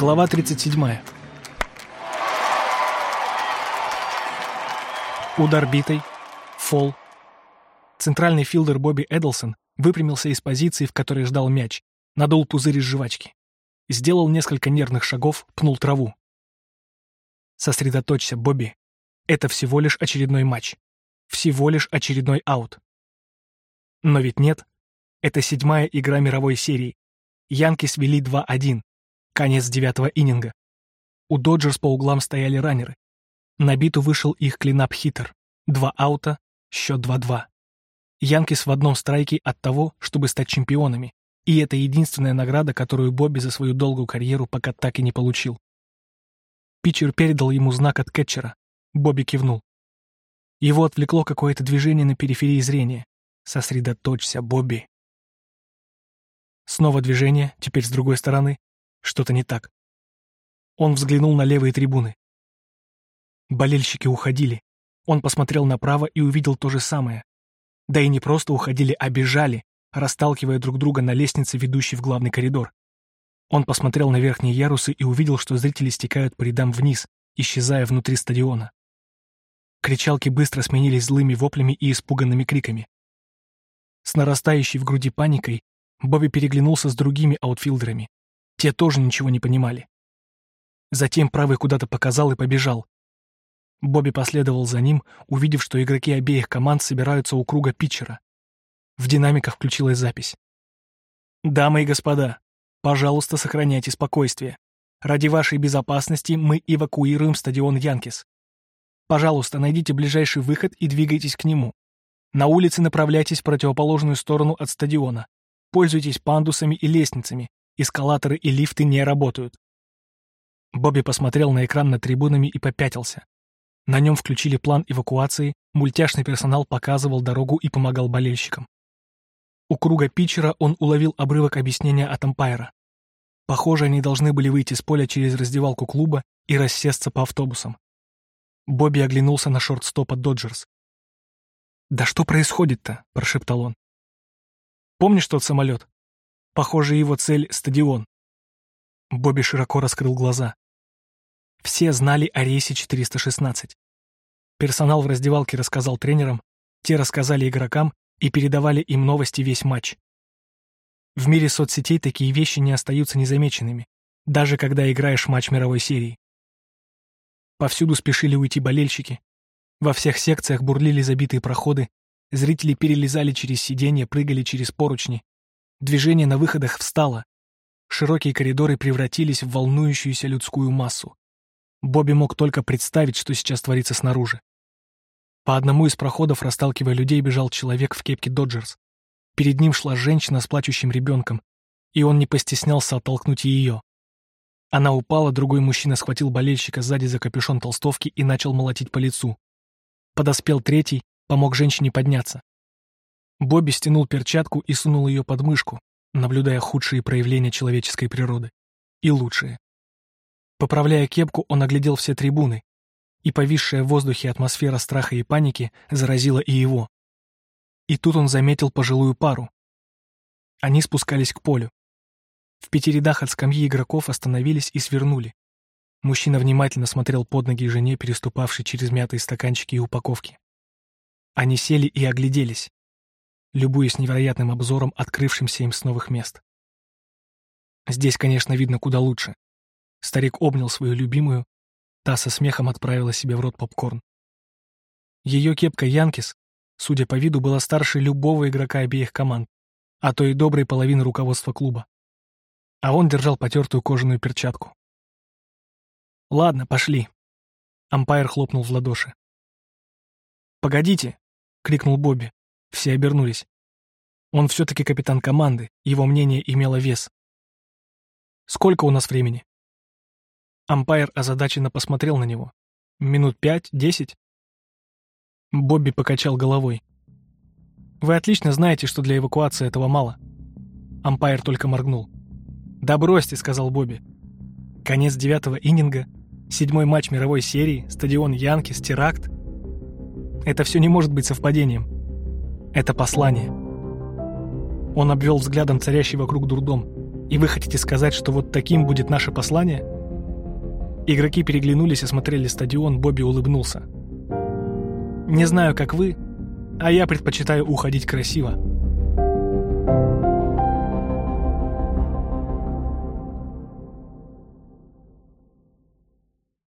Глава 37. Удар битой. Фол. Центральный филдер Бобби Эдлсон выпрямился из позиции, в которой ждал мяч, надул пузырь из жвачки. Сделал несколько нервных шагов, пнул траву. Сосредоточься, Бобби. Это всего лишь очередной матч. Всего лишь очередной аут. Но ведь нет. Это седьмая игра мировой серии. Янкис вели 2-1. Конец девятого иннинга. У Доджерс по углам стояли раннеры. На биту вышел их клинап-хитер. Два аута, счет 2-2. Янкис в одном страйке от того, чтобы стать чемпионами. И это единственная награда, которую Бобби за свою долгую карьеру пока так и не получил. Питчер передал ему знак от кетчера. Бобби кивнул. Его отвлекло какое-то движение на периферии зрения. Сосредоточься, Бобби. Снова движение, теперь с другой стороны. Что-то не так. Он взглянул на левые трибуны. Болельщики уходили. Он посмотрел направо и увидел то же самое. Да и не просто уходили, а бежали, расталкивая друг друга на лестнице, ведущей в главный коридор. Он посмотрел на верхние ярусы и увидел, что зрители стекают по рядам вниз, исчезая внутри стадиона. Кричалки быстро сменились злыми воплями и испуганными криками. С нарастающей в груди паникой Бобби переглянулся с другими аутфилдерами. Те тоже ничего не понимали. Затем правый куда-то показал и побежал. Бобби последовал за ним, увидев, что игроки обеих команд собираются у круга питчера. В динамиках включилась запись. «Дамы и господа, пожалуйста, сохраняйте спокойствие. Ради вашей безопасности мы эвакуируем стадион Янкис. Пожалуйста, найдите ближайший выход и двигайтесь к нему. На улице направляйтесь в противоположную сторону от стадиона. Пользуйтесь пандусами и лестницами, Эскалаторы и лифты не работают. Бобби посмотрел на экран над трибунами и попятился. На нем включили план эвакуации, мультяшный персонал показывал дорогу и помогал болельщикам. У круга питчера он уловил обрывок объяснения от ампайра. Похоже, они должны были выйти с поля через раздевалку клуба и рассесться по автобусам. Бобби оглянулся на шорт-стопа Доджерс. «Да что происходит-то?» — прошептал он. «Помнишь тот самолет? Похоже, его цель — стадион. Бобби широко раскрыл глаза. Все знали о рейсе 416. Персонал в раздевалке рассказал тренерам, те рассказали игрокам и передавали им новости весь матч. В мире соцсетей такие вещи не остаются незамеченными, даже когда играешь матч мировой серии. Повсюду спешили уйти болельщики. Во всех секциях бурлили забитые проходы, зрители перелезали через сиденья, прыгали через поручни, Движение на выходах встало. Широкие коридоры превратились в волнующуюся людскую массу. Бобби мог только представить, что сейчас творится снаружи. По одному из проходов, расталкивая людей, бежал человек в кепке Доджерс. Перед ним шла женщина с плачущим ребенком, и он не постеснялся оттолкнуть ее. Она упала, другой мужчина схватил болельщика сзади за капюшон толстовки и начал молотить по лицу. Подоспел третий, помог женщине подняться. Бобби стянул перчатку и сунул ее под мышку, наблюдая худшие проявления человеческой природы. И лучшие. Поправляя кепку, он оглядел все трибуны, и повисшая в воздухе атмосфера страха и паники заразила и его. И тут он заметил пожилую пару. Они спускались к полю. В пяти рядах от скамьи игроков остановились и свернули. Мужчина внимательно смотрел под ноги жене, переступавшей через мятые стаканчики и упаковки. Они сели и огляделись любуясь невероятным обзором, открывшимся им с новых мест. Здесь, конечно, видно куда лучше. Старик обнял свою любимую, та со смехом отправила себе в рот попкорн. Ее кепка Янкис, судя по виду, была старше любого игрока обеих команд, а то и доброй половины руководства клуба. А он держал потертую кожаную перчатку. «Ладно, пошли». Ампайр хлопнул в ладоши. «Погодите!» — крикнул Бобби. Все обернулись. Он все-таки капитан команды, его мнение имело вес. «Сколько у нас времени?» Ампайр озадаченно посмотрел на него. «Минут пять, десять?» Бобби покачал головой. «Вы отлично знаете, что для эвакуации этого мало». Ампайр только моргнул. «Да бросьте», — сказал Бобби. Конец девятого иннинга, седьмой матч мировой серии, стадион Янкис, теракт. Это все не может быть совпадением. Это послание. Он обвел взглядом царящий вокруг дурдом. И вы хотите сказать, что вот таким будет наше послание? Игроки переглянулись и смотрели стадион, Бобби улыбнулся. Не знаю, как вы, а я предпочитаю уходить красиво.